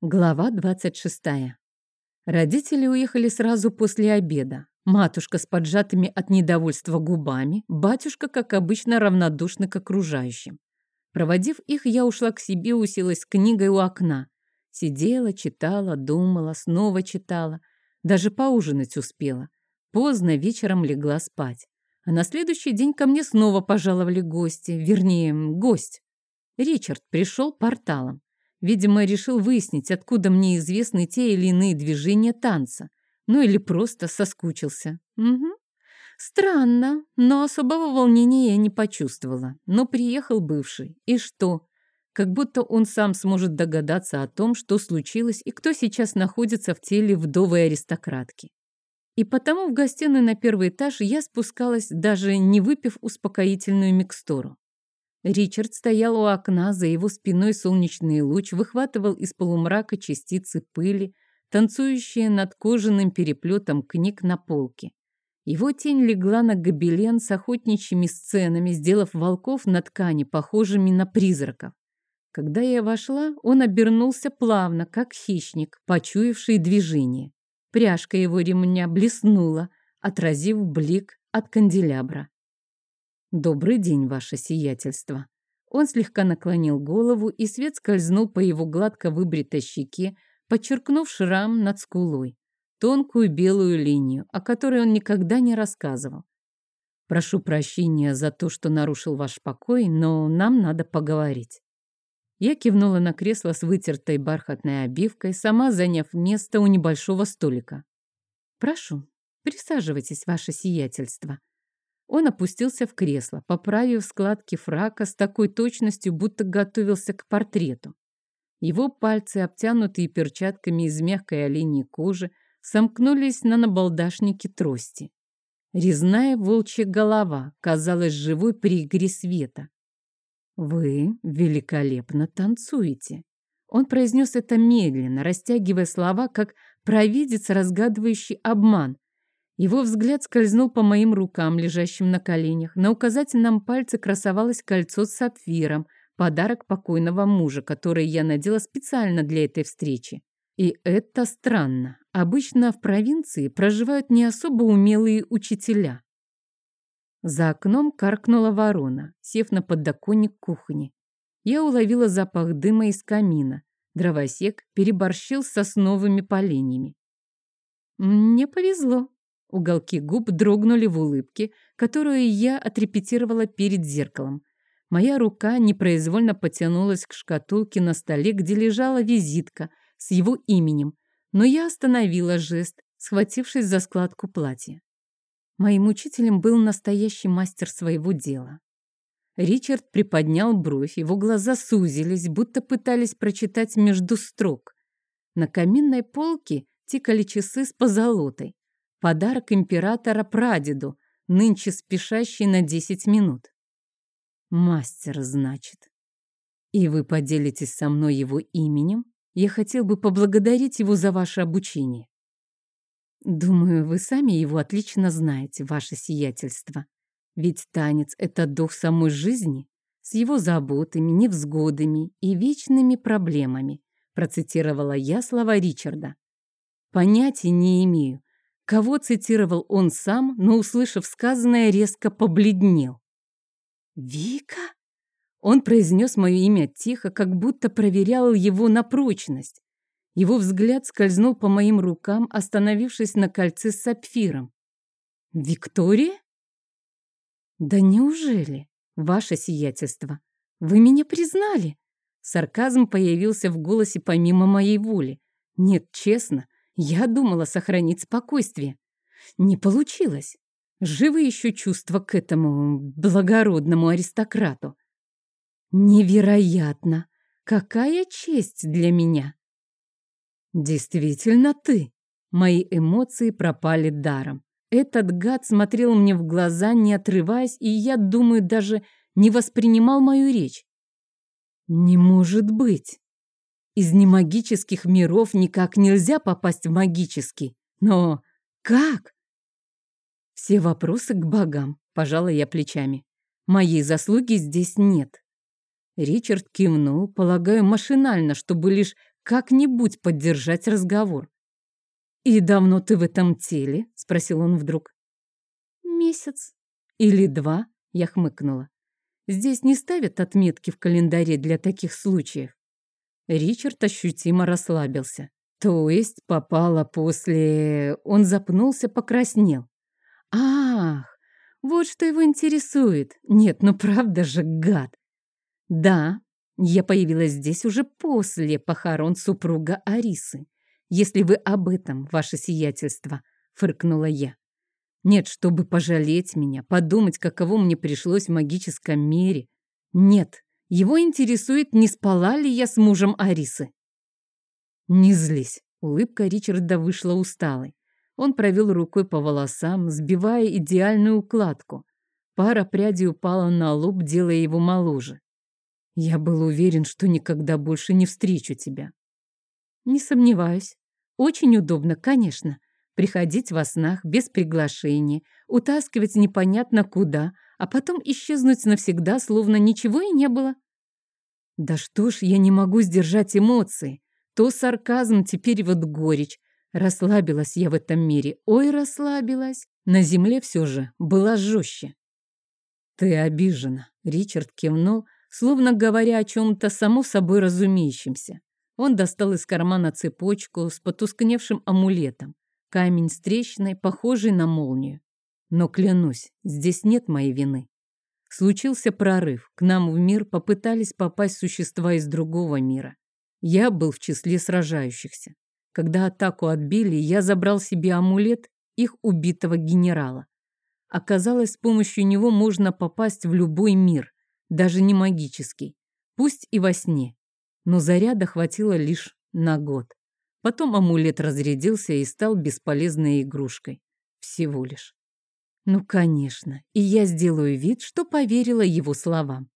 Глава 26. Родители уехали сразу после обеда. Матушка с поджатыми от недовольства губами, батюшка, как обычно, равнодушный к окружающим. Проводив их, я ушла к себе, уселась с книгой у окна. Сидела, читала, думала, снова читала. Даже поужинать успела. Поздно вечером легла спать. А на следующий день ко мне снова пожаловали гости, вернее, гость. Ричард пришел порталом. Видимо, решил выяснить, откуда мне известны те или иные движения танца. Ну или просто соскучился. Угу. Странно, но особого волнения я не почувствовала. Но приехал бывший. И что? Как будто он сам сможет догадаться о том, что случилось и кто сейчас находится в теле вдовой аристократки. И потому в гостиную на первый этаж я спускалась, даже не выпив успокоительную микстуру. Ричард стоял у окна, за его спиной солнечный луч выхватывал из полумрака частицы пыли, танцующие над кожаным переплетом книг на полке. Его тень легла на гобелен с охотничьими сценами, сделав волков на ткани похожими на призраков. Когда я вошла, он обернулся плавно, как хищник, почуявший движение. Пряжка его ремня блеснула, отразив блик от канделябра. «Добрый день, ваше сиятельство». Он слегка наклонил голову, и свет скользнул по его гладко выбритой щеке, подчеркнув шрам над скулой, тонкую белую линию, о которой он никогда не рассказывал. «Прошу прощения за то, что нарушил ваш покой, но нам надо поговорить». Я кивнула на кресло с вытертой бархатной обивкой, сама заняв место у небольшого столика. «Прошу, присаживайтесь, ваше сиятельство», он опустился в кресло, поправив складки фрака с такой точностью, будто готовился к портрету. Его пальцы, обтянутые перчатками из мягкой оленьей кожи, сомкнулись на набалдашнике трости. Резная волчья голова казалась живой при игре света. «Вы великолепно танцуете!» Он произнес это медленно, растягивая слова, как провидец, разгадывающий обман, его взгляд скользнул по моим рукам, лежащим на коленях. На указательном пальце красовалось кольцо с сапфиром, подарок покойного мужа, который я надела специально для этой встречи. И это странно. Обычно в провинции проживают не особо умелые учителя. За окном каркнула ворона, сев на подоконник кухни. Я уловила запах дыма из камина. Дровосек переборщил с сосновыми поленьями. Мне повезло. Уголки губ дрогнули в улыбке, которую я отрепетировала перед зеркалом. Моя рука непроизвольно потянулась к шкатулке на столе, где лежала визитка с его именем, но я остановила жест, схватившись за складку платья. Моим учителем был настоящий мастер своего дела. Ричард приподнял бровь, его глаза сузились, будто пытались прочитать между строк. На каминной полке тикали часы с позолотой. Подарок императора прадеду, нынче спешащий на десять минут. Мастер, значит. И вы поделитесь со мной его именем? Я хотел бы поблагодарить его за ваше обучение. Думаю, вы сами его отлично знаете, ваше сиятельство. Ведь танец — это дух самой жизни, с его заботами, невзгодами и вечными проблемами, процитировала я слова Ричарда. Понятия не имею, Кого цитировал он сам, но, услышав сказанное, резко побледнел. «Вика?» Он произнес мое имя тихо, как будто проверял его на прочность. Его взгляд скользнул по моим рукам, остановившись на кольце с сапфиром. «Виктория?» «Да неужели, ваше сиятельство, вы меня признали?» Сарказм появился в голосе помимо моей воли. «Нет, честно, я думала сохранить спокойствие. Не получилось. Живы еще чувства к этому благородному аристократу. Невероятно! Какая честь для меня! Действительно ты! Мои эмоции пропали даром. Этот гад смотрел мне в глаза, не отрываясь, и я, думаю, даже не воспринимал мою речь. Не может быть! Из немагических миров никак нельзя попасть в магический. Но как? Все вопросы к богам, пожала я плечами. Моей заслуги здесь нет. Ричард кивнул, полагаю, машинально, чтобы лишь как-нибудь поддержать разговор. «И давно ты в этом теле?» — спросил он вдруг. «Месяц. Или два?» — я хмыкнула. «Здесь не ставят отметки в календаре для таких случаев». Ричард ощутимо расслабился. То есть попала после... Он запнулся, покраснел. Ах, вот что его интересует. Нет, ну правда же, гад. Да, я появилась здесь уже после похорон супруга Арисы. Если вы об этом, ваше сиятельство, фыркнула я. Нет, чтобы пожалеть меня, подумать, каково мне пришлось в магическом мире. Нет, его интересует, не спала ли я с мужем Арисы. «Не злись». Улыбка Ричарда вышла усталой. Он провел рукой по волосам, сбивая идеальную укладку. Пара прядей упала на лоб, делая его моложе. «Я был уверен, что никогда больше не встречу тебя». «Не сомневаюсь. Очень удобно, конечно. Приходить во снах без приглашения, утаскивать непонятно куда, а потом исчезнуть навсегда, словно ничего и не было». «Да что ж, я не могу сдержать эмоции. То сарказм, теперь вот горечь. Расслабилась я в этом мире. Ой, расслабилась. На земле все же была жестче. Ты обижена. Ричард кивнул, словно говоря о чем-то само собой разумеющемся. Он достал из кармана цепочку с потускневшим амулетом. Камень с трещиной, похожий на молнию. Но клянусь, здесь нет моей вины. Случился прорыв. К нам в мир попытались попасть существа из другого мира. Я был в числе сражающихся. Когда атаку отбили, я забрал себе амулет их убитого генерала. Оказалось, с помощью него можно попасть в любой мир, даже не магический, пусть и во сне. Но заряда хватило лишь на год. Потом амулет разрядился и стал бесполезной игрушкой. Всего лишь. Ну, конечно, и я сделаю вид, что поверила его словам.